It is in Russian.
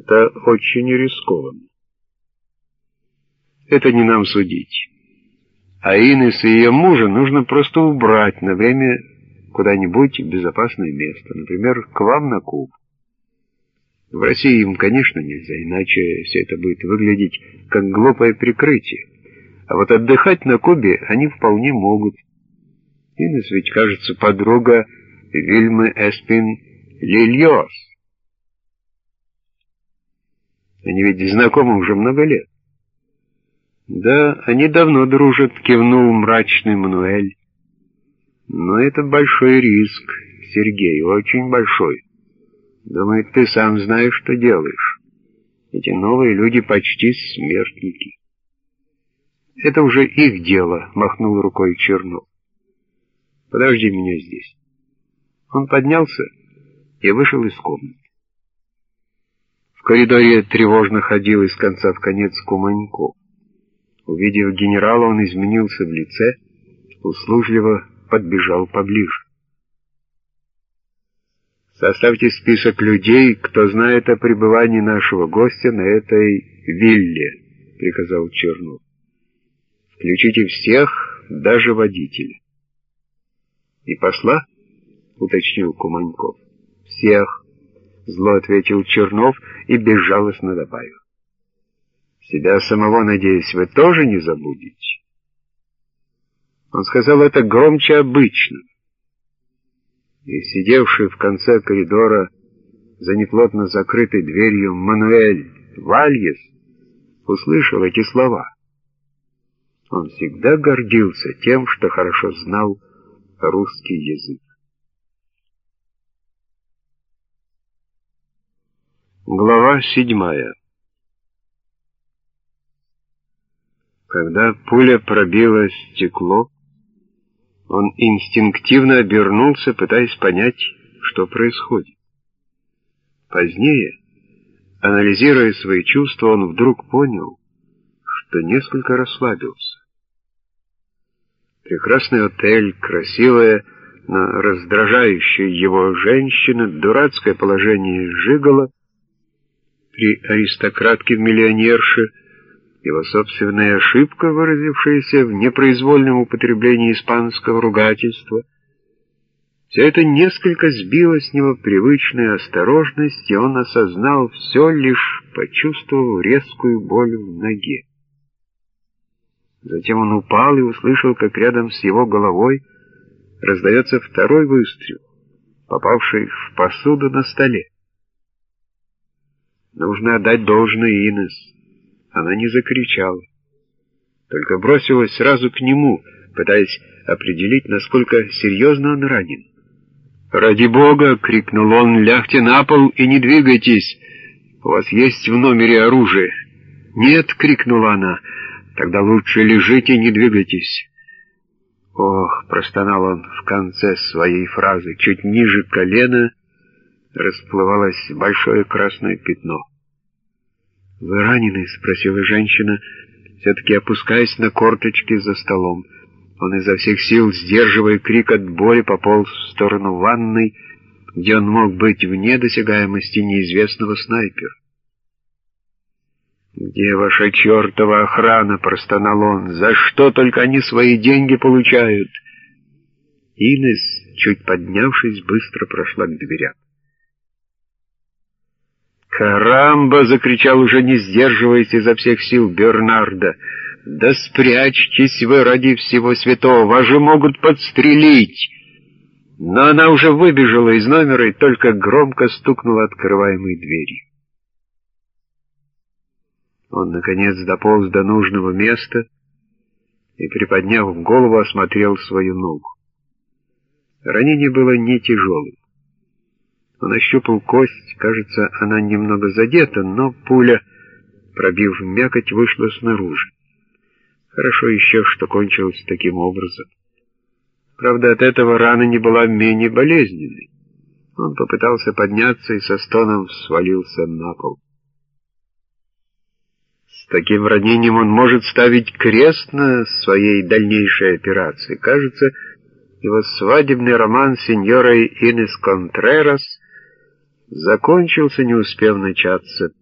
Это очень рискованно. Это не нам судить. А Инес и ее мужа нужно просто убрать на время куда-нибудь в безопасное место, например, к вам на Куб. В России им, конечно, нельзя, иначе все это будет выглядеть как глупое прикрытие. А вот отдыхать на Кубе они вполне могут. Инес ведь, кажется, подруга Вильмы Эспин Лильос. Они ведь знакомы уже много лет. Да, они давно дружат, кивнул мрачный Мануэль. Но это большой риск, Сергей, очень большой. Думаю, ты сам знаешь, что делаешь. Эти новые люди почти смертники. Это уже их дело, махнул рукой Чернов. Подожди меня здесь. Он поднялся и вышел из комнаты. Коридоре тревожно ходил из конца в конец Куманько. Увидев генерала, он изменился в лице, услужливо подбежал поближе. Составьте список людей, кто знает о пребывании нашего гостя на этой вилле, приказал Чернов. Включите всех, даже водителя. И посла? уточнил Куманьков. Всех, зло ответил Чернов и безжалостно добавил. Себя самого, надеюсь, вы тоже не забудете. Он сказал это громче обычно. И сидевший в конце коридора за неплотно закрытой дверью Мануэль Вальес услышал эти слова. Он всегда гордился тем, что хорошо знал русский язык. Глава седьмая Когда пуля пробила стекло, он инстинктивно обернулся, пытаясь понять, что происходит. Позднее, анализируя свои чувства, он вдруг понял, что несколько расслабился. Прекрасный отель, красивая, но раздражающая его женщина, дурацкое положение Жигала при аристократке-миллионерше — его собственная ошибка, выразившаяся в непроизвольном употреблении испанского ругательства, все это несколько сбило с него привычную осторожность, и он осознал все, лишь почувствовав резкую боль в ноге. Затем он упал и услышал, как рядом с его головой раздается второй выстрел, попавший в посуду на столе. Нужно отдать должное Инес. Она не закричала, только бросилась сразу к нему, пытаясь определить, насколько серьезно он ранен. «Ради бога!» — крикнул он, — «лягте на пол и не двигайтесь! У вас есть в номере оружие!» «Нет!» — крикнула она, — «тогда лучше лежите и не двигайтесь!» «Ох!» — простонал он в конце своей фразы, чуть ниже колена расплывалось большое красное пятно. «Вы ранены?» — спросила женщина, все-таки опускаясь на корточки за столом. Он изо всех сил, сдерживая крик от боли, пополз в сторону ванной, где он мог быть вне досягаемости неизвестного снайпера. «Где ваша чертова охрана?» — простонал он. «За что только они свои деньги получают?» Инес, чуть поднявшись, быстро прошла к дверям. «Карамба!» — закричал уже не сдерживаясь изо всех сил Бернарда. «Да спрячьтесь вы ради всего святого, вас же могут подстрелить!» Но она уже выбежала из номера и только громко стукнула открываемой дверью. Он, наконец, дополз до нужного места и, приподняв голову, осмотрел свою ногу. Ранение было не тяжелым. Он ощупал кость, кажется, она немного задета, но пуля, пробив мякоть, вышла снаружи. Хорошо еще, что кончилось таким образом. Правда, от этого рана не была менее болезненной. Он попытался подняться и со стоном свалился на пол. С таким ранением он может ставить крест на своей дальнейшей операции. Кажется, его свадебный роман с сеньорой Инес Контрерас — закончился, не успев начаться.